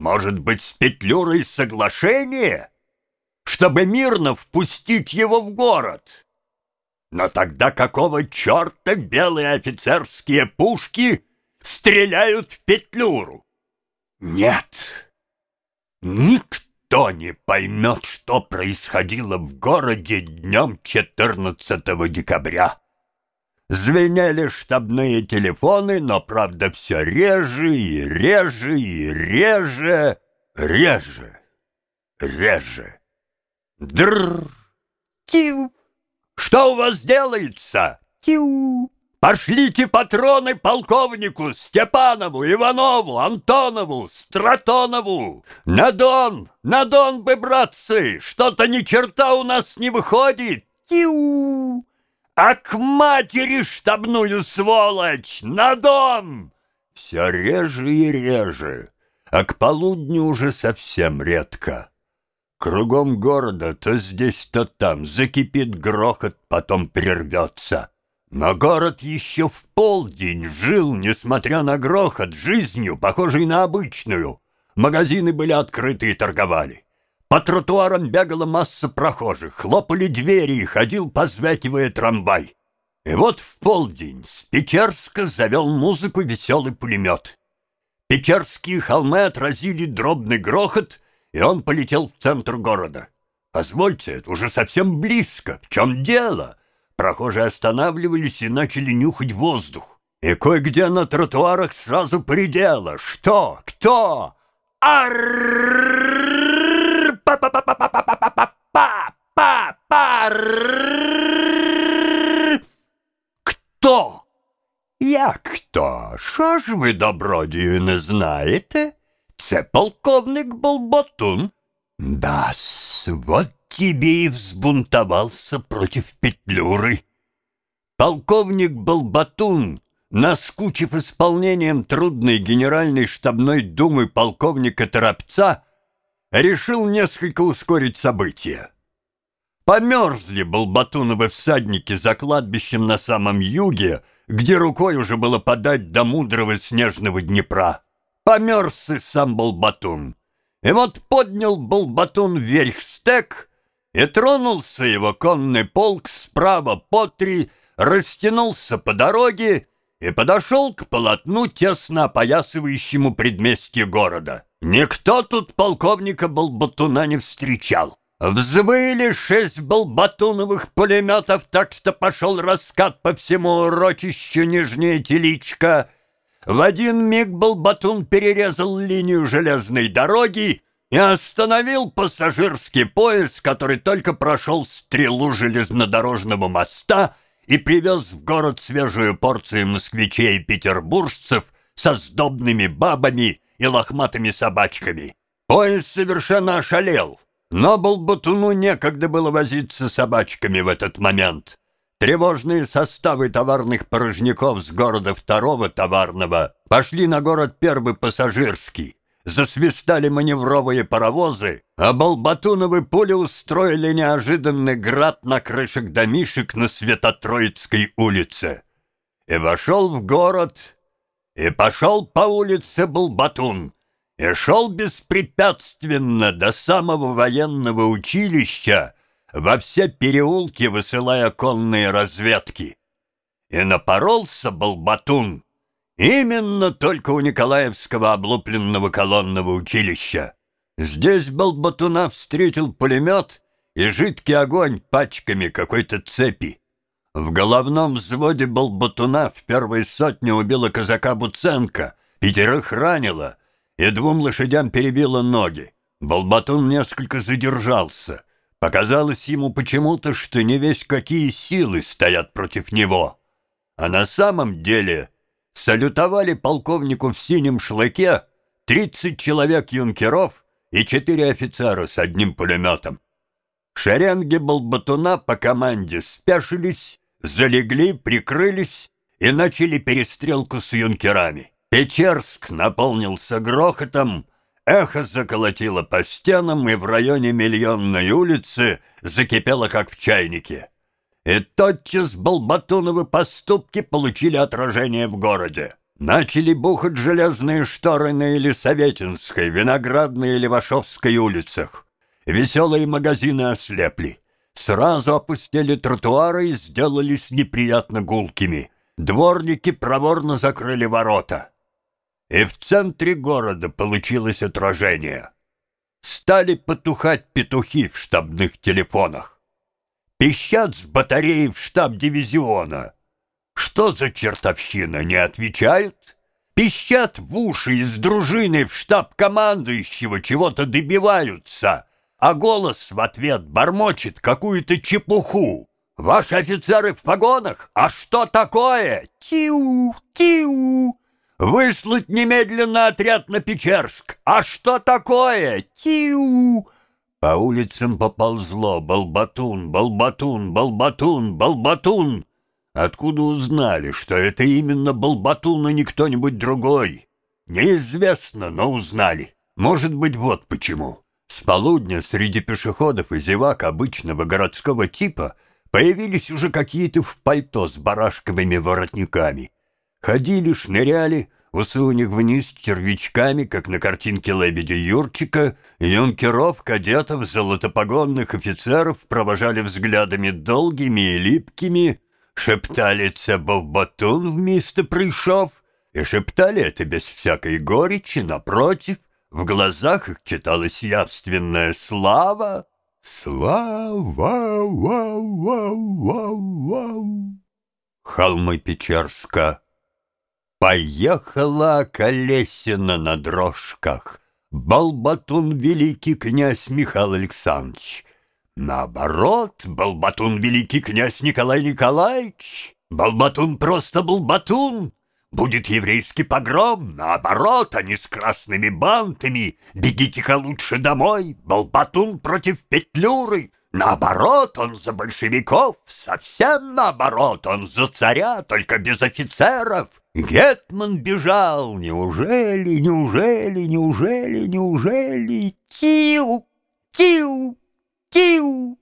Может быть, с Петлюрой соглашение, чтобы мирно впустить его в город? Но тогда какого черта белые офицерские пушки стреляют в Петлюру? Нет, никто не поймет, что происходило в городе днем 14 декабря. Звенели штабные телефоны, но, правда, все реже и реже и реже, реже, реже. Дрррр, тю. Что у вас делается? Тю. Пошлите патроны полковнику Степанову, Иванову, Антонову, Стратонову. На Дон, на Дон бы, братцы, что-то ни черта у нас не выходит. Тю а к матери штабную сволочь! На дом!» Все реже и реже, а к полудню уже совсем редко. Кругом города то здесь, то там закипит грохот, потом прервется. Но город еще в полдень жил, несмотря на грохот, жизнью, похожей на обычную. Магазины были открыты и торговали. По тротуарам бегала масса прохожих, хлопали двери и ходил, позвякивая трамвай. И вот в полдень с Печерска завел музыку веселый пулемет. Печерские холмы отразили дробный грохот, и он полетел в центр города. «Позвольте, это уже совсем близко. В чем дело?» Прохожие останавливались и начали нюхать воздух. И кое-где на тротуарах сразу предело. «Что? Кто?» «Аррррррр!» Кто? Як хто? Що ж ви, добродію, не знаєте? Це полковник Болботун. Да-с, вот тебе и взбунтовался против Петлюры. Полковник Болбатун, наскучив исполнением трудной генеральной штабной думы полковника Торопца, решил несколько ускорить события. Померзли Балбатуновы всадники за кладбищем на самом юге, где рукой уже было подать до мудрого снежного Днепра. Померз и сам Балбатун. И вот поднял Балбатун вверх стек, и тронулся его конный полк справа по три, растянулся по дороге и подошел к полотну, тесно опоясывающему предместье города. Никто тут полковника Балбатуна не встречал. Взвыли шесть балбатуновых пулеметов, так что пошел раскат по всему урочищу Нижняя Теличка. В один миг Балбатун перерезал линию железной дороги и остановил пассажирский поезд, который только прошел стрелу железнодорожного моста и привез в город свежую порцию москвичей и петербуржцев со сдобными бабами и лохматыми собачками. Поезд совершенно ошалел, но Болбатуну некогда было возиться с собачками в этот момент. Тревожные составы товарных порожняков с города второго товарного пошли на город первый пассажирский. Засвистали маневровые паровозы, а Болбатуновы пули устроили неожиданный град на крышах домишек на Светотроицкой улице. И вошел в город и пошел по улице Балбатун, и шел беспрепятственно до самого военного училища, во все переулки высылая конные разведки. И напоролся Балбатун именно только у Николаевского облупленного колонного училища. Здесь Балбатуна встретил пулемет и жидкий огонь пачками какой-то цепи. В головном взводе Болбатуна в первой сотне убила казака Буценко, пятерых ранила и двум лошадям перебила ноги. Болбатун несколько задержался. Показалось ему почему-то, что не весь какие силы стоят против него. А на самом деле салютовали полковнику в синем шлыке 30 человек юнкеров и четыре офицера с одним пулеметом. Шеренги Болбатуна по команде спешились залегли, прикрылись и начали перестрелку с юнкерами. Печерск наполнился грохотом, эхо заколотило по стенам и в районе Миллионной улицы закипело, как в чайнике. И тотчас Балбатуновы поступки получили отражение в городе. Начали бухать железные шторы на Елисаветинской, Виноградной и Левашовской улицах. Веселые магазины ослепли. Сразу опустили тротуары и сделались неприятно гулкими. Дворники проворно закрыли ворота. И в центре города получилось отражение. Стали потухать петухи в штабных телефонах. Пищат с батареи в штаб дивизиона. Что за чертовщина, не отвечают? Пищат в уши из дружины в штаб командующего чего-то добиваются, а голос в ответ бормочет какую-то чепуху. Ваши офицеры в погонах? А что такое? Тиу, тиу. Выслать немедленно отряд на Печерск. А что такое? Тиу. По улицам поползло «Балбатун, Балбатун, Балбатун, Балбатун». Откуда узнали, что это именно Балбатун, а не кто-нибудь другой? Неизвестно, но узнали. Может быть, вот почему. С полудня среди пешеходов и зевак обычного городского типа появились уже какие-то в пальто с барашковыми воротниками. Ходили, шныряли, Усы у них вниз червячками, как на картинке лебедя Юрчика, юнкеров, кадетов, золотопогонных офицеров провожали взглядами долгими и липкими, шептали «Це був батун вместо прийшов», и шептали это без всякой горечи, напротив, в глазах их читалась явственная слава. Слава, вау, вау, вау, вау. Холмы Печерска Поехала Колесина на дрожках, Балбатун великий князь Михаил Александрович. Наоборот, Балбатун великий князь Николай Николаевич. Балбатун просто Балбатун. Будет еврейский погром, наоборот, они с красными бантами. Бегите-ка лучше домой, Балбатун против Петлюры. Наоборот, он за большевиков, совсем наоборот, он за царя, только без офицеров. Гетман бежал, неужели, неужели, неужели, неужели? Тиу, тиу, тиу.